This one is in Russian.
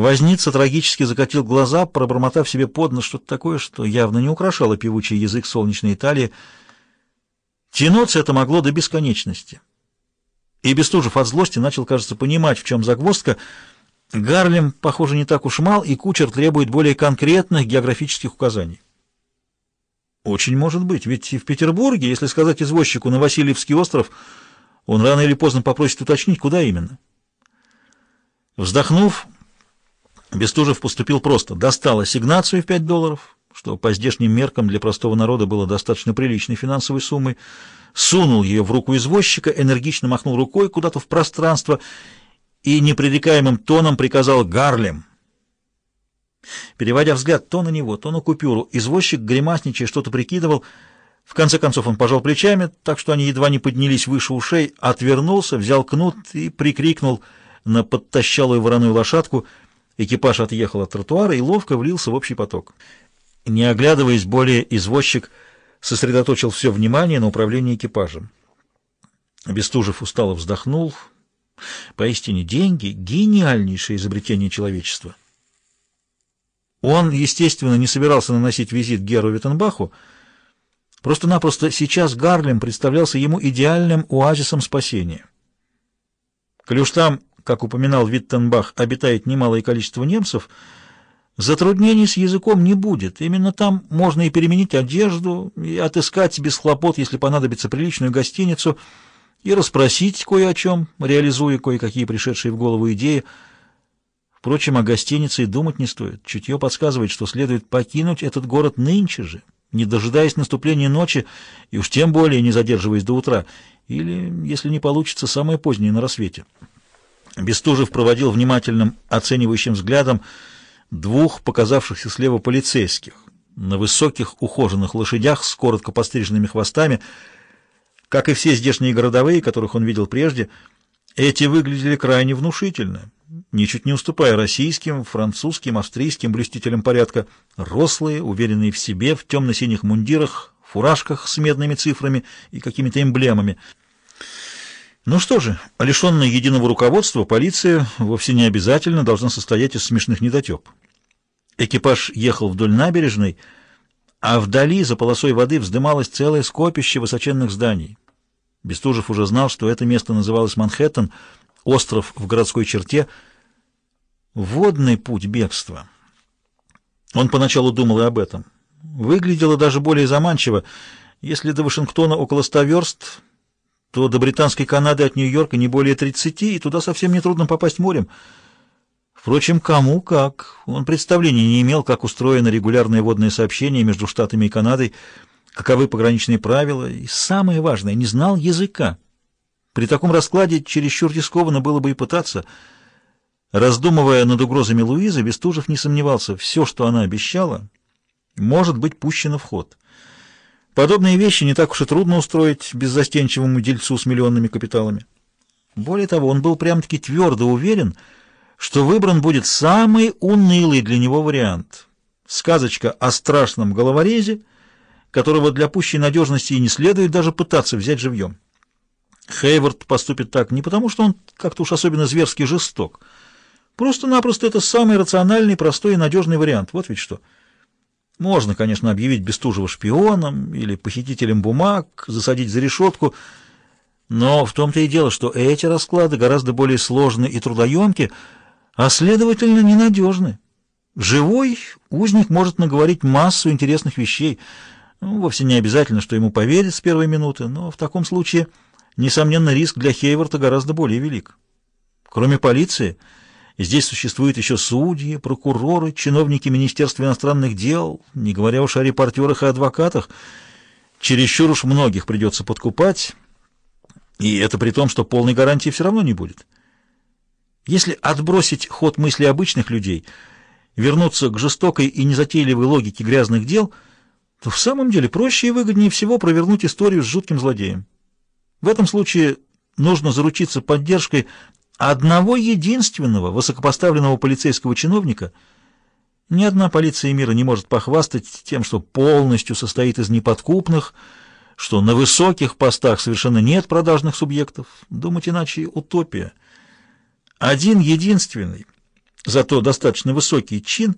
Возница трагически закатил глаза, пробормотав себе под нос что-то такое, что явно не украшало певучий язык солнечной Италии. Тянуться это могло до бесконечности. И Бестужев от злости начал, кажется, понимать, в чем загвоздка. Гарлем, похоже, не так уж мал, и кучер требует более конкретных географических указаний. Очень может быть, ведь и в Петербурге, если сказать извозчику на Васильевский остров, он рано или поздно попросит уточнить, куда именно. Вздохнув, Бестужев поступил просто. Достал ассигнацию в 5 долларов, что по здешним меркам для простого народа было достаточно приличной финансовой суммой, сунул ее в руку извозчика, энергично махнул рукой куда-то в пространство и непререкаемым тоном приказал «Гарлем». Переводя взгляд то на него, то на купюру, извозчик, гримасничая, что-то прикидывал. В конце концов он пожал плечами, так что они едва не поднялись выше ушей, отвернулся, взял кнут и прикрикнул на подтащалую вороную лошадку — Экипаж отъехал от тротуара и ловко влился в общий поток. Не оглядываясь более, извозчик сосредоточил все внимание на управлении экипажем. Бестужев устало вздохнул. Поистине деньги — гениальнейшее изобретение человечества. Он, естественно, не собирался наносить визит Геру Виттенбаху, просто-напросто сейчас Гарлем представлялся ему идеальным оазисом спасения. Коли уж там как упоминал Виттенбах, обитает немалое количество немцев, затруднений с языком не будет. Именно там можно и переменить одежду, и отыскать без хлопот, если понадобится приличную гостиницу, и расспросить кое о чем, реализуя кое-какие пришедшие в голову идеи. Впрочем, о гостинице и думать не стоит. Чутье подсказывает, что следует покинуть этот город нынче же, не дожидаясь наступления ночи, и уж тем более не задерживаясь до утра, или, если не получится, самое позднее на рассвете. Бестужев проводил внимательным оценивающим взглядом двух показавшихся слева полицейских на высоких ухоженных лошадях с коротко постриженными хвостами. Как и все здешние городовые, которых он видел прежде, эти выглядели крайне внушительно, ничуть не уступая российским, французским, австрийским блюстителям порядка, рослые, уверенные в себе, в темно-синих мундирах, фуражках с медными цифрами и какими-то эмблемами — ну что же, лишенная единого руководства, полиция вовсе не обязательно должна состоять из смешных недотеп. Экипаж ехал вдоль набережной, а вдали за полосой воды вздымалось целое скопище высоченных зданий. Бестужев уже знал, что это место называлось Манхэттен, остров в городской черте, водный путь бегства. Он поначалу думал и об этом. Выглядело даже более заманчиво. Если до Вашингтона около ста верст то до Британской Канады от Нью-Йорка не более 30, и туда совсем нетрудно попасть морем. Впрочем, кому как. Он представления не имел, как устроено регулярное водное сообщение между Штатами и Канадой, каковы пограничные правила, и самое важное, не знал языка. При таком раскладе чересчур рискованно было бы и пытаться. Раздумывая над угрозами Луизы, Бестужев не сомневался, все, что она обещала, может быть пущено в ход. Подобные вещи не так уж и трудно устроить беззастенчивому дельцу с миллионными капиталами. Более того, он был прям-таки твердо уверен, что выбран будет самый унылый для него вариант. Сказочка о страшном головорезе, которого для пущей надежности и не следует даже пытаться взять живьем. Хейвард поступит так не потому, что он как-то уж особенно зверски жесток. Просто-напросто это самый рациональный, простой и надежный вариант. Вот ведь что. Можно, конечно, объявить Бестужева шпионом или похитителем бумаг, засадить за решетку, но в том-то и дело, что эти расклады гораздо более сложны и трудоемки, а, следовательно, ненадежны. Живой узник может наговорить массу интересных вещей. Ну, вовсе не обязательно, что ему поверят с первой минуты, но в таком случае, несомненно, риск для Хейворта гораздо более велик. Кроме полиции... Здесь существуют еще судьи, прокуроры, чиновники Министерства иностранных дел, не говоря уж о репортерах и адвокатах. Чересчур уж многих придется подкупать, и это при том, что полной гарантии все равно не будет. Если отбросить ход мысли обычных людей, вернуться к жестокой и незатейливой логике грязных дел, то в самом деле проще и выгоднее всего провернуть историю с жутким злодеем. В этом случае нужно заручиться поддержкой одного единственного высокопоставленного полицейского чиновника ни одна полиция мира не может похвастать тем, что полностью состоит из неподкупных, что на высоких постах совершенно нет продажных субъектов. Думать иначе — утопия. Один единственный, Зато достаточно высокий чин